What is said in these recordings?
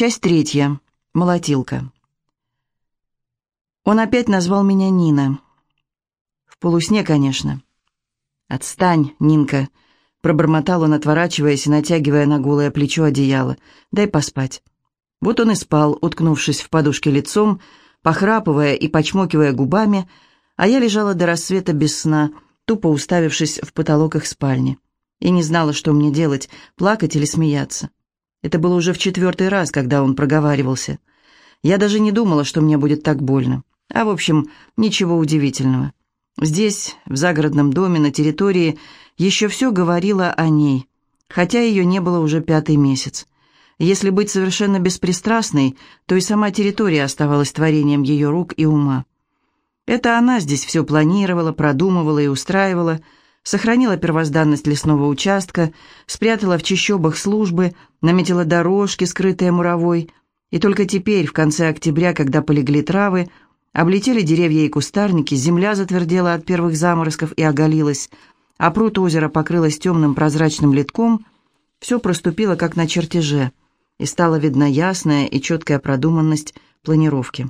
Часть третья. Молотилка. Он опять назвал меня Нина. В полусне, конечно. «Отстань, Нинка», — пробормотал он, отворачиваясь и натягивая на голое плечо одеяло. «Дай поспать». Вот он и спал, уткнувшись в подушке лицом, похрапывая и почмокивая губами, а я лежала до рассвета без сна, тупо уставившись в потолок их спальни. И не знала, что мне делать, плакать или смеяться. Это было уже в четвертый раз, когда он проговаривался. Я даже не думала, что мне будет так больно. А, в общем, ничего удивительного. Здесь, в загородном доме, на территории, еще все говорило о ней, хотя ее не было уже пятый месяц. Если быть совершенно беспристрастной, то и сама территория оставалась творением ее рук и ума. Это она здесь все планировала, продумывала и устраивала – сохранила первозданность лесного участка, спрятала в чащобах службы, наметила дорожки, скрытые муровой, и только теперь, в конце октября, когда полегли травы, облетели деревья и кустарники, земля затвердела от первых заморозков и оголилась, а пруд озера покрылась темным прозрачным литком, все проступило как на чертеже, и стала видна ясная и четкая продуманность планировки.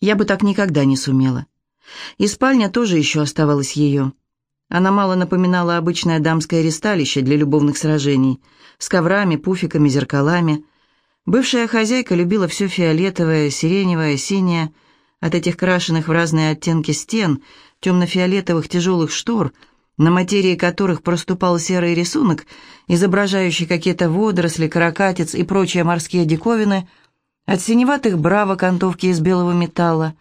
Я бы так никогда не сумела. И спальня тоже еще оставалась ее – она мало напоминала обычное дамское ресталище для любовных сражений, с коврами, пуфиками, зеркалами. Бывшая хозяйка любила все фиолетовое, сиреневое, синее, от этих крашенных в разные оттенки стен, темно-фиолетовых тяжелых штор, на материи которых проступал серый рисунок, изображающий какие-то водоросли, каракатиц и прочие морские диковины, от синеватых бра окантовки из белого металла,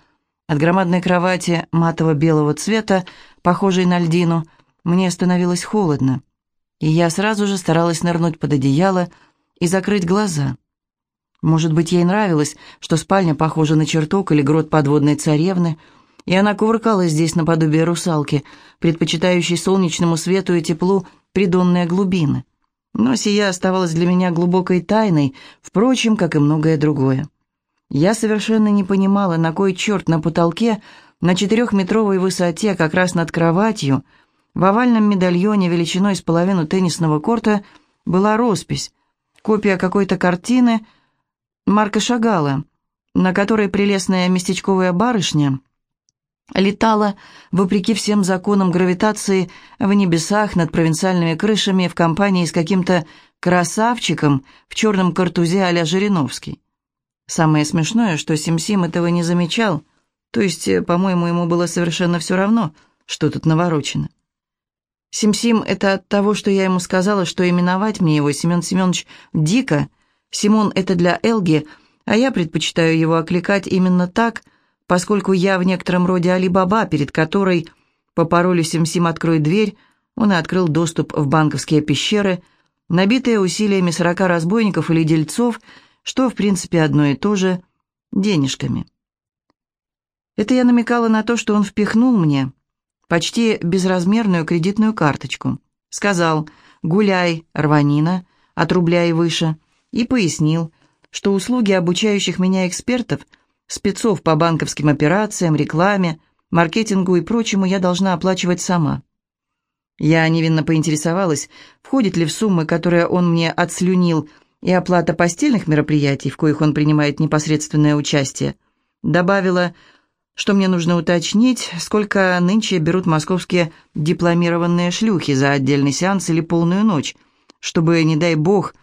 от громадной кровати матово-белого цвета, похожей на льдину, мне становилось холодно, и я сразу же старалась нырнуть под одеяло и закрыть глаза. Может быть, ей нравилось, что спальня похожа на чертог или грот подводной царевны, и она кувыркалась здесь наподобие русалки, предпочитающей солнечному свету и теплу придонные глубины. Но сия оставалась для меня глубокой тайной, впрочем, как и многое другое. Я совершенно не понимала, на кой черт на потолке на четырехметровой высоте, как раз над кроватью, в овальном медальоне величиной с половину теннисного корта была роспись, копия какой-то картины Марка Шагала, на которой прелестная местечковая барышня летала, вопреки всем законам гравитации, в небесах над провинциальными крышами в компании с каким-то красавчиком в черном картузе а-ля Жириновский. Самое смешное, что Сим-Сим этого не замечал – то есть, э, по-моему, ему было совершенно все равно, что тут наворочено. Сим-Сим — это от того, что я ему сказала, что именовать мне его Семен Семенович дико. Симон — это для Элги, а я предпочитаю его окликать именно так, поскольку я в некотором роде Али-Баба, перед которой по паролю Сим-Сим «Открой дверь» он и открыл доступ в банковские пещеры, набитые усилиями сорока разбойников или дельцов, что, в принципе, одно и то же, денежками. Это я намекала на то, что он впихнул мне почти безразмерную кредитную карточку. Сказал «гуляй, рванина, от рубля и выше», и пояснил, что услуги обучающих меня экспертов, спецов по банковским операциям, рекламе, маркетингу и прочему я должна оплачивать сама. Я невинно поинтересовалась, входит ли в суммы, которые он мне отслюнил, и оплата постельных мероприятий, в коих он принимает непосредственное участие. Добавила, что мне нужно уточнить, сколько нынче берут московские дипломированные шлюхи за отдельный сеанс или полную ночь, чтобы, не дай бог,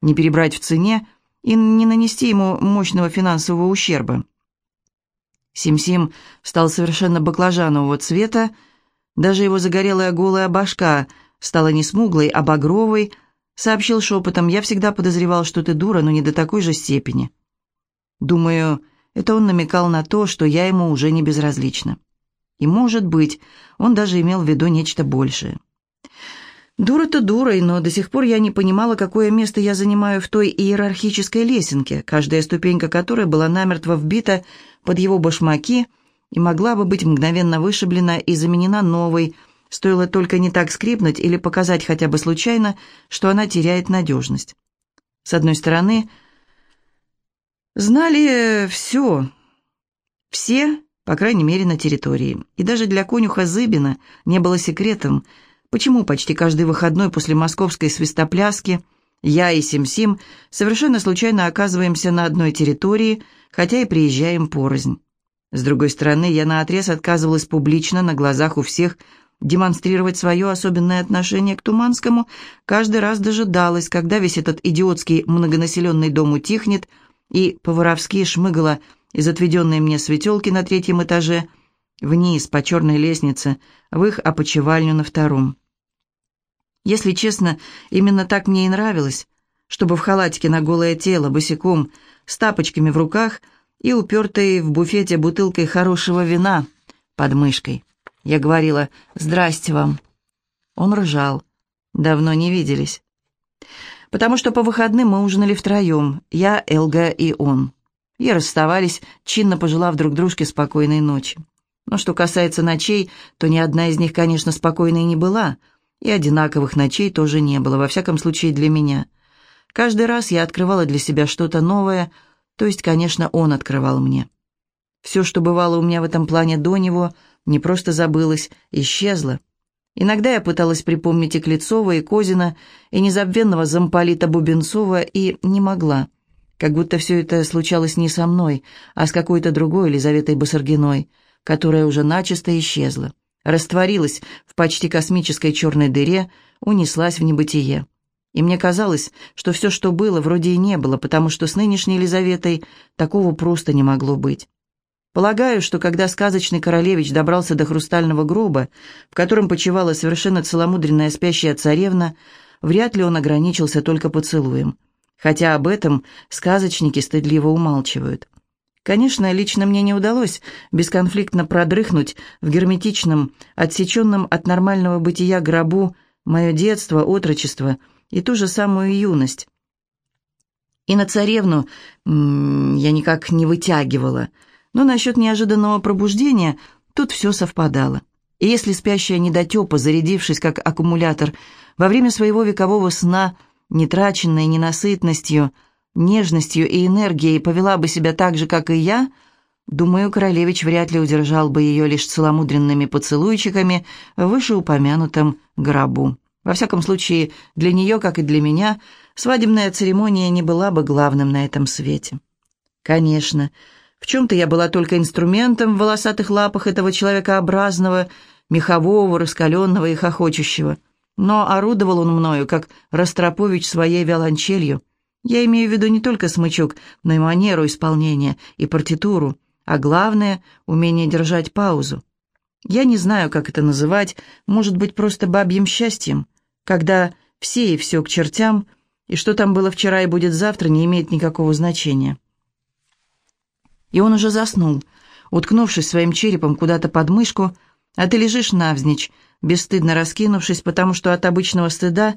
не перебрать в цене и не нанести ему мощного финансового ущерба. Сим-Сим стал совершенно баклажанового цвета, даже его загорелая голая башка стала не смуглой, а багровой, сообщил шепотом, «Я всегда подозревал, что ты дура, но не до такой же степени». Думаю, это он намекал на то, что я ему уже не безразлична. И, может быть, он даже имел в виду нечто большее. Дура-то дурой, но до сих пор я не понимала, какое место я занимаю в той иерархической лесенке, каждая ступенька которой была намертво вбита под его башмаки и могла бы быть мгновенно вышиблена и заменена новой, стоило только не так скрипнуть или показать хотя бы случайно, что она теряет надежность. С одной стороны, Знали все. Все, по крайней мере, на территории. И даже для конюха Зыбина не было секретом, почему почти каждый выходной после московской свистопляски Я и Сим-Сим совершенно случайно оказываемся на одной территории, хотя и приезжаем порознь. С другой стороны, я наотрез отказывалась публично на глазах у всех демонстрировать свое особенное отношение к Туманскому, каждый раз дожидалась, когда весь этот идиотский многонаселенный дом утихнет, и по-воровски шмыгала из отведенной мне светелки на третьем этаже вниз по черной лестнице в их опочивальню на втором. Если честно, именно так мне и нравилось, чтобы в халатике на голое тело, босиком, с тапочками в руках и упертой в буфете бутылкой хорошего вина под мышкой. Я говорила «Здрасте вам». Он ржал. Давно не виделись. Потому что по выходным мы ужинали втроем, я, Элга и он. И расставались, чинно пожелав друг дружке спокойной ночи. Но что касается ночей, то ни одна из них, конечно, спокойной не была — и одинаковых ночей тоже не было, во всяком случае для меня. Каждый раз я открывала для себя что-то новое, то есть, конечно, он открывал мне. Все, что бывало у меня в этом плане до него, не просто забылось, исчезло. Иногда я пыталась припомнить и Клецова, и Козина, и незабвенного замполита Бубенцова, и не могла. Как будто все это случалось не со мной, а с какой-то другой Елизаветой Басаргиной, которая уже начисто исчезла растворилась в почти космической черной дыре, унеслась в небытие. И мне казалось, что все, что было, вроде и не было, потому что с нынешней Елизаветой такого просто не могло быть. Полагаю, что когда сказочный королевич добрался до хрустального гроба, в котором почивала совершенно целомудренная спящая царевна, вряд ли он ограничился только поцелуем. Хотя об этом сказочники стыдливо умалчивают. Конечно, лично мне не удалось бесконфликтно продрыхнуть в герметичном, отсеченном от нормального бытия гробу мое детство, отрочество и ту же самую юность. И на царевну я никак не вытягивала, но насчет неожиданного пробуждения тут все совпадало. И если спящая недотепа, зарядившись как аккумулятор, во время своего векового сна, нетраченной ненасытностью, нежностью и энергией повела бы себя так же, как и я, думаю, королевич вряд ли удержал бы ее лишь целомудренными поцелуйчиками в вышеупомянутом гробу. Во всяком случае, для нее, как и для меня, свадебная церемония не была бы главным на этом свете. Конечно, в чем-то я была только инструментом в волосатых лапах этого человекообразного, мехового, раскаленного и хохочущего. Но орудовал он мною, как Ростропович своей виолончелью — я имею в виду не только смычок, но и манеру исполнения, и партитуру, а главное — умение держать паузу. Я не знаю, как это называть, может быть, просто бабьим счастьем, когда все и все к чертям, и что там было вчера и будет завтра, не имеет никакого значения. И он уже заснул, уткнувшись своим черепом куда-то под мышку, а ты лежишь навзничь, бесстыдно раскинувшись, потому что от обычного стыда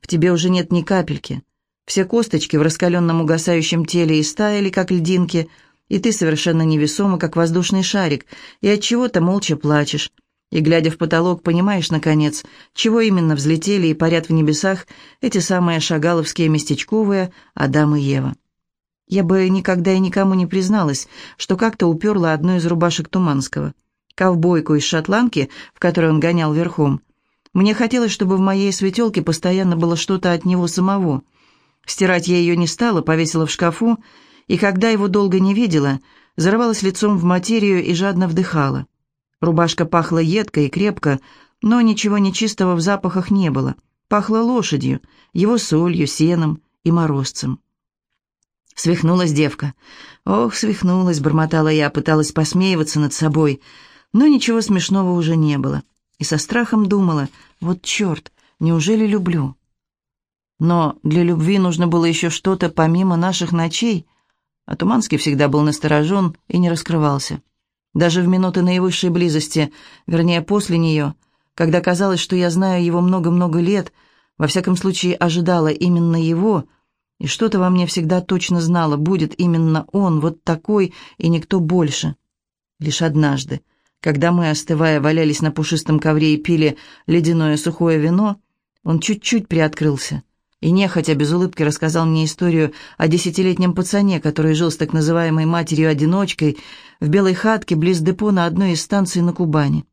в тебе уже нет ни капельки. Все косточки в раскаленном угасающем теле истаяли, как льдинки, и ты совершенно невесома, как воздушный шарик, и от чего-то молча плачешь. И, глядя в потолок, понимаешь, наконец, чего именно взлетели и парят в небесах эти самые шагаловские местечковые Адам и Ева. Я бы никогда и никому не призналась, что как-то уперла одну из рубашек Туманского. Ковбойку из шотландки, в которой он гонял верхом. Мне хотелось, чтобы в моей светелке постоянно было что-то от него самого — Стирать я ее не стала, повесила в шкафу, и когда его долго не видела, зарывалась лицом в материю и жадно вдыхала. Рубашка пахла едко и крепко, но ничего нечистого в запахах не было. Пахло лошадью, его солью, сеном и морозцем. Свихнулась девка. «Ох, свихнулась», — бормотала я, пыталась посмеиваться над собой, но ничего смешного уже не было. И со страхом думала, вот черт, неужели люблю? Но для любви нужно было еще что-то помимо наших ночей, а Туманский всегда был насторожен и не раскрывался. Даже в минуты наивысшей близости, вернее, после нее, когда казалось, что я знаю его много-много лет, во всяком случае ожидала именно его, и что-то во мне всегда точно знала, будет именно он, вот такой и никто больше. Лишь однажды, когда мы, остывая, валялись на пушистом ковре и пили ледяное сухое вино, он чуть-чуть приоткрылся и нехотя без улыбки рассказал мне историю о десятилетнем пацане, который жил с так называемой матерью-одиночкой в белой хатке близ депо на одной из станций на Кубани.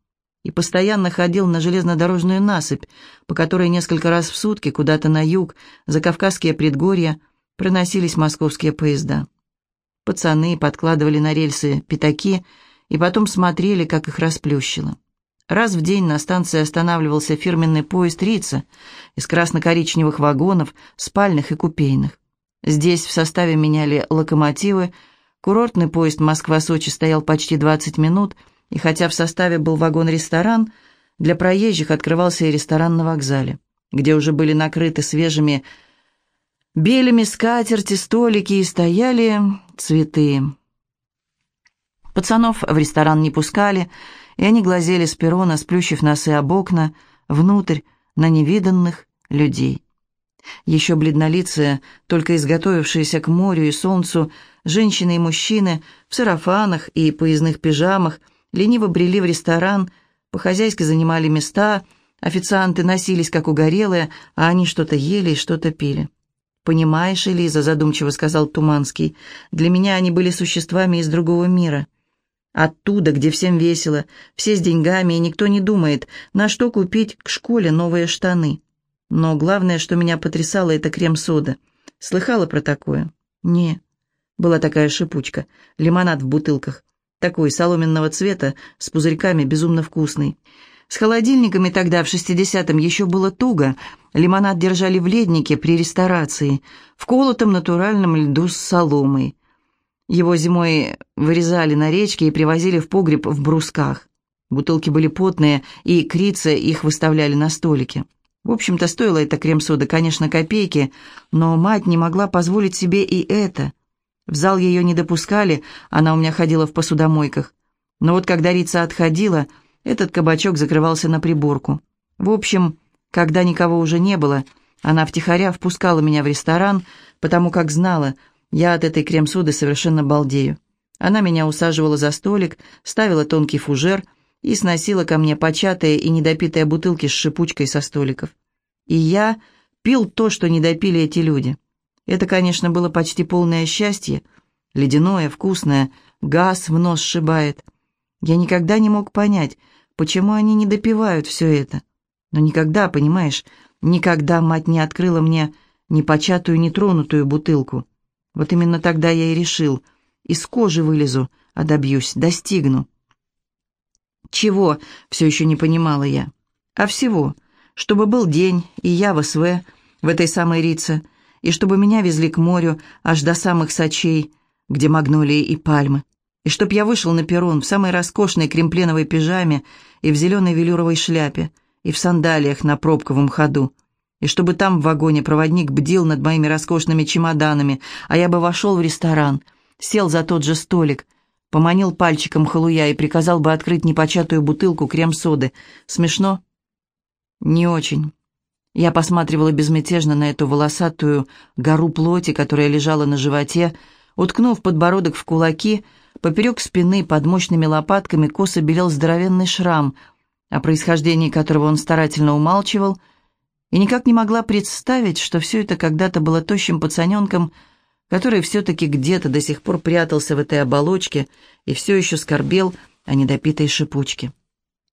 И постоянно ходил на железнодорожную насыпь, по которой несколько раз в сутки куда-то на юг, за Кавказские предгорья, проносились московские поезда. Пацаны подкладывали на рельсы пятаки и потом смотрели, как их расплющило. Раз в день на станции останавливался фирменный поезд «Рица» из красно-коричневых вагонов, спальных и купейных. Здесь в составе меняли локомотивы, курортный поезд Москва-Сочи стоял почти 20 минут, и хотя в составе был вагон-ресторан, для проезжих открывался и ресторан на вокзале, где уже были накрыты свежими белыми скатерти, столики и стояли цветы. Пацанов в ресторан не пускали, и они глазели с перрона, сплющив носы об окна, внутрь, на невиданных людей. Еще бледнолицые, только изготовившиеся к морю и солнцу, женщины и мужчины в сарафанах и поездных пижамах лениво брели в ресторан, по-хозяйски занимали места, официанты носились как угорелые, а они что-то ели и что-то пили. «Понимаешь, Элиза», — задумчиво сказал Туманский, — «для меня они были существами из другого мира». Оттуда, где всем весело, все с деньгами, и никто не думает, на что купить к школе новые штаны. Но главное, что меня потрясало, это крем-сода. Слыхала про такое? Не. Была такая шипучка. Лимонад в бутылках. Такой, соломенного цвета, с пузырьками, безумно вкусный. С холодильниками тогда, в шестидесятом, еще было туго. Лимонад держали в леднике при ресторации, в колотом натуральном льду с соломой. Его зимой вырезали на речке и привозили в погреб в брусках. Бутылки были потные, и крицы их выставляли на столике. В общем-то, стоило это крем-сода, конечно, копейки, но мать не могла позволить себе и это. В зал ее не допускали, она у меня ходила в посудомойках. Но вот когда Рица отходила, этот кабачок закрывался на приборку. В общем, когда никого уже не было, она втихаря впускала меня в ресторан, потому как знала – я от этой крем-соды совершенно балдею. Она меня усаживала за столик, ставила тонкий фужер и сносила ко мне початые и недопитые бутылки с шипучкой со столиков. И я пил то, что не допили эти люди. Это, конечно, было почти полное счастье. Ледяное, вкусное, газ в нос сшибает. Я никогда не мог понять, почему они не допивают все это. Но никогда, понимаешь, никогда мать не открыла мне непочатую, нетронутую бутылку. Вот именно тогда я и решил. Из кожи вылезу, а добьюсь, достигну. Чего, все еще не понимала я. А всего, чтобы был день, и я в СВ, в этой самой Рице, и чтобы меня везли к морю, аж до самых Сочей, где магнолии и пальмы, и чтоб я вышел на перрон в самой роскошной кремпленовой пижаме и в зеленой велюровой шляпе, и в сандалиях на пробковом ходу, и чтобы там в вагоне проводник бдил над моими роскошными чемоданами, а я бы вошел в ресторан, сел за тот же столик, поманил пальчиком халуя и приказал бы открыть непочатую бутылку крем-соды. Смешно? Не очень. Я посматривала безмятежно на эту волосатую гору плоти, которая лежала на животе, уткнув подбородок в кулаки, поперек спины под мощными лопатками косо белел здоровенный шрам, о происхождении которого он старательно умалчивал — и никак не могла представить, что все это когда-то было тощим пацаненком, который все-таки где-то до сих пор прятался в этой оболочке и все еще скорбел о недопитой шипучке.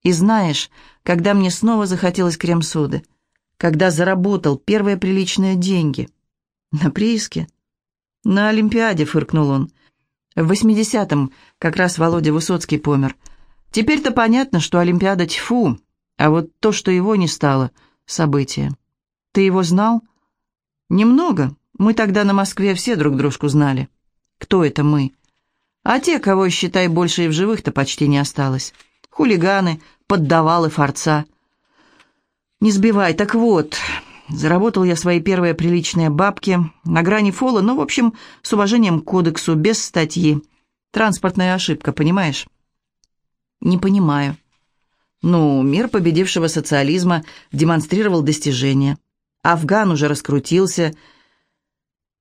И знаешь, когда мне снова захотелось крем-соды, когда заработал первые приличные деньги. На прииске? На Олимпиаде, фыркнул он. В восьмидесятом как раз Володя Высоцкий помер. Теперь-то понятно, что Олимпиада тьфу, а вот то, что его не стало — событие. Ты его знал? Немного. Мы тогда на Москве все друг дружку знали. Кто это мы? А те, кого, считай, больше и в живых-то почти не осталось. Хулиганы, поддавалы форца. Не сбивай, так вот... Заработал я свои первые приличные бабки, на грани фола, но, в общем, с уважением к кодексу, без статьи. Транспортная ошибка, понимаешь? Не понимаю. Ну, мир победившего социализма демонстрировал достижения. Афган уже раскрутился.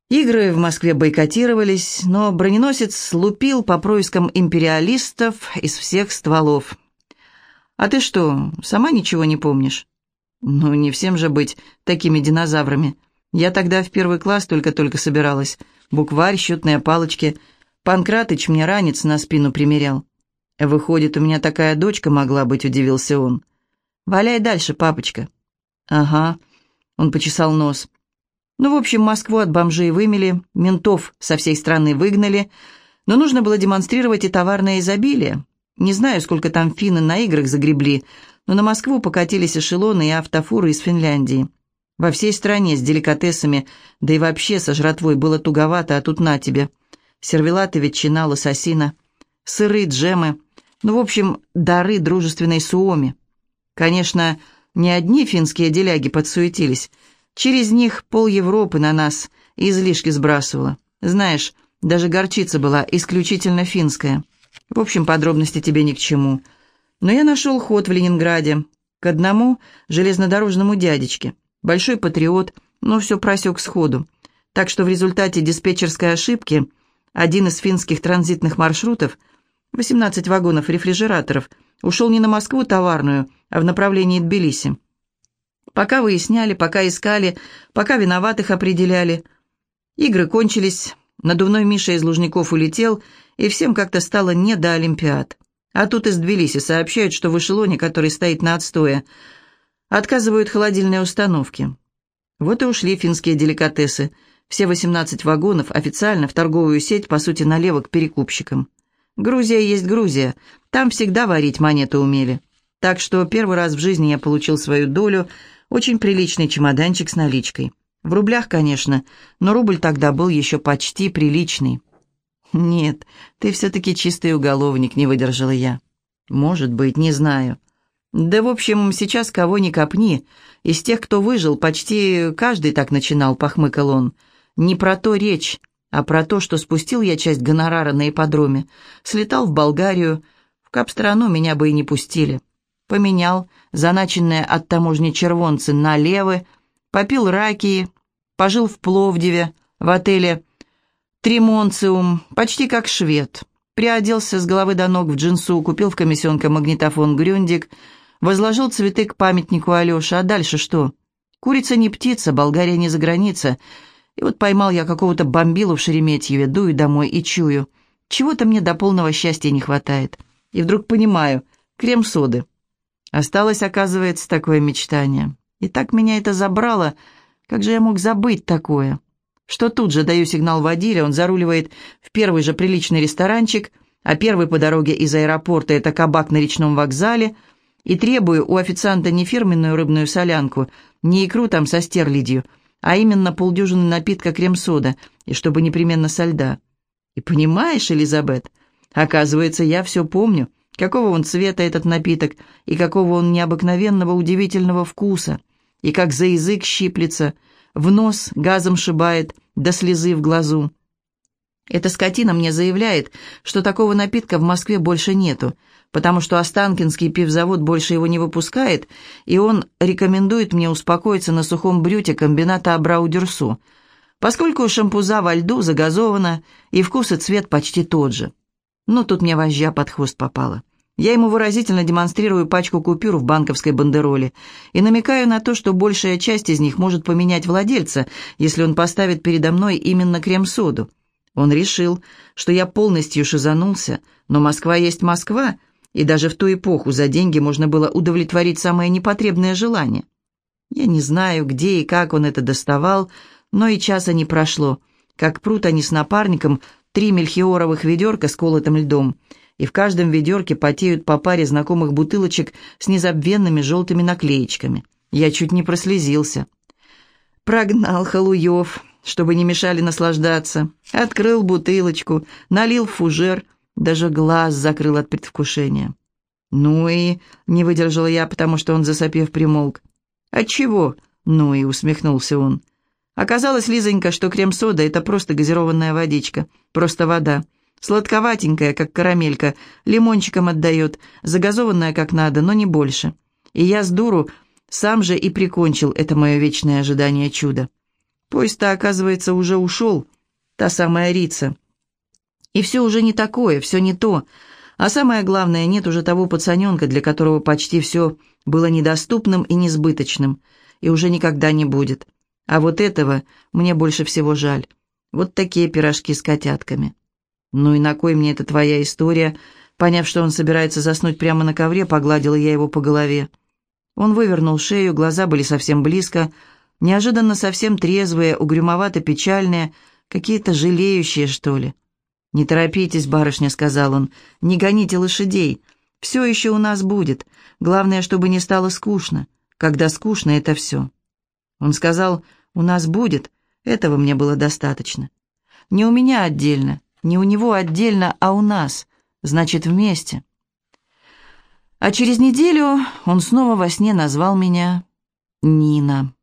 Игры в Москве бойкотировались, но броненосец лупил по проискам империалистов из всех стволов. «А ты что, сама ничего не помнишь?» «Ну, не всем же быть такими динозаврами. Я тогда в первый класс только-только собиралась. Букварь, счетные палочки. Панкратыч мне ранец на спину примерял. «Выходит, у меня такая дочка могла быть», — удивился он. «Валяй дальше, папочка». «Ага», — он почесал нос. «Ну, в общем, Москву от бомжей вымели, ментов со всей страны выгнали, но нужно было демонстрировать и товарное изобилие. Не знаю, сколько там финны на играх загребли, но на Москву покатились эшелоны и автофуры из Финляндии. Во всей стране с деликатесами, да и вообще со жратвой было туговато, а тут на тебе. Сервелаты, ветчина, лососина, сыры, джемы, ну, в общем, дары дружественной Суоми. Конечно, не одни финские деляги подсуетились. Через них пол Европы на нас излишки сбрасывала. Знаешь, даже горчица была исключительно финская. В общем, подробности тебе ни к чему. Но я нашел ход в Ленинграде к одному железнодорожному дядечке. Большой патриот, но все просек сходу. Так что в результате диспетчерской ошибки один из финских транзитных маршрутов – 18 вагонов рефрижераторов, ушел не на Москву товарную, а в направлении Тбилиси. Пока выясняли, пока искали, пока виноватых определяли. Игры кончились, надувной Миша из Лужников улетел, и всем как-то стало не до Олимпиад. А тут из Тбилиси сообщают, что в эшелоне, который стоит на отстое, отказывают холодильные установки. Вот и ушли финские деликатесы. Все 18 вагонов официально в торговую сеть, по сути, налево к перекупщикам. Грузия есть Грузия, там всегда варить монеты умели. Так что первый раз в жизни я получил свою долю, очень приличный чемоданчик с наличкой. В рублях, конечно, но рубль тогда был еще почти приличный. «Нет, ты все-таки чистый уголовник», — не выдержала я. «Может быть, не знаю». «Да, в общем, сейчас кого ни копни. Из тех, кто выжил, почти каждый так начинал», — похмыкал он. «Не про то речь а про то, что спустил я часть гонорара на ипподроме, слетал в Болгарию, в кап-страну меня бы и не пустили. Поменял заначенные от таможни червонцы на левы, попил ракии, пожил в Пловдиве, в отеле «Тримонциум», почти как швед. Приоделся с головы до ног в джинсу, купил в комиссионке магнитофон «Грюндик», возложил цветы к памятнику Алёше, а дальше что? Курица не птица, Болгария не за граница — и вот поймал я какого-то бомбилу в Шереметьеве, дую домой и чую. Чего-то мне до полного счастья не хватает. И вдруг понимаю, крем-соды. Осталось, оказывается, такое мечтание. И так меня это забрало. Как же я мог забыть такое? Что тут же даю сигнал водиле, он заруливает в первый же приличный ресторанчик, а первый по дороге из аэропорта – это кабак на речном вокзале, и требую у официанта не фирменную рыбную солянку, не икру там со стерлядью – а именно полдюжины напитка крем-сода, и чтобы непременно со льда. И понимаешь, Элизабет, оказывается, я все помню, какого он цвета этот напиток, и какого он необыкновенного удивительного вкуса, и как за язык щиплется, в нос газом шибает, до слезы в глазу. Эта скотина мне заявляет, что такого напитка в Москве больше нету, потому что Останкинский пивзавод больше его не выпускает, и он рекомендует мне успокоиться на сухом брюте комбината Абрау-Дюрсо, поскольку шампуза во льду загазована, и вкус и цвет почти тот же. Но тут мне вожжа под хвост попала. Я ему выразительно демонстрирую пачку купюр в банковской бандероле и намекаю на то, что большая часть из них может поменять владельца, если он поставит передо мной именно крем-соду. Он решил, что я полностью шизанулся, но Москва есть Москва — и даже в ту эпоху за деньги можно было удовлетворить самое непотребное желание. Я не знаю, где и как он это доставал, но и часа не прошло, как прут они с напарником три мельхиоровых ведерка с колотым льдом, и в каждом ведерке потеют по паре знакомых бутылочек с незабвенными желтыми наклеечками. Я чуть не прослезился. Прогнал халуев, чтобы не мешали наслаждаться. Открыл бутылочку, налил фужер — даже глаз закрыл от предвкушения. «Ну и...» — не выдержала я, потому что он, засопев, примолк. «Отчего?» — ну и усмехнулся он. Оказалось, Лизонька, что крем-сода — это просто газированная водичка, просто вода. Сладковатенькая, как карамелька, лимончиком отдает, загазованная как надо, но не больше. И я с дуру сам же и прикончил это мое вечное ожидание чуда. Поезд-то, оказывается, уже ушел, та самая Рица. И все уже не такое, все не то. А самое главное, нет уже того пацаненка, для которого почти все было недоступным и несбыточным, и уже никогда не будет. А вот этого мне больше всего жаль. Вот такие пирожки с котятками. Ну и на кой мне эта твоя история Поняв, что он собирается заснуть прямо на ковре, погладила я его по голове. Он вывернул шею, глаза были совсем близко, неожиданно совсем трезвые, угрюмовато-печальные, какие-то жалеющие, что ли. «Не торопитесь, барышня», — сказал он, — «не гоните лошадей. Все еще у нас будет. Главное, чтобы не стало скучно. Когда скучно, это все». Он сказал, «У нас будет». Этого мне было достаточно. Не у меня отдельно, не у него отдельно, а у нас. Значит, вместе. А через неделю он снова во сне назвал меня Нина.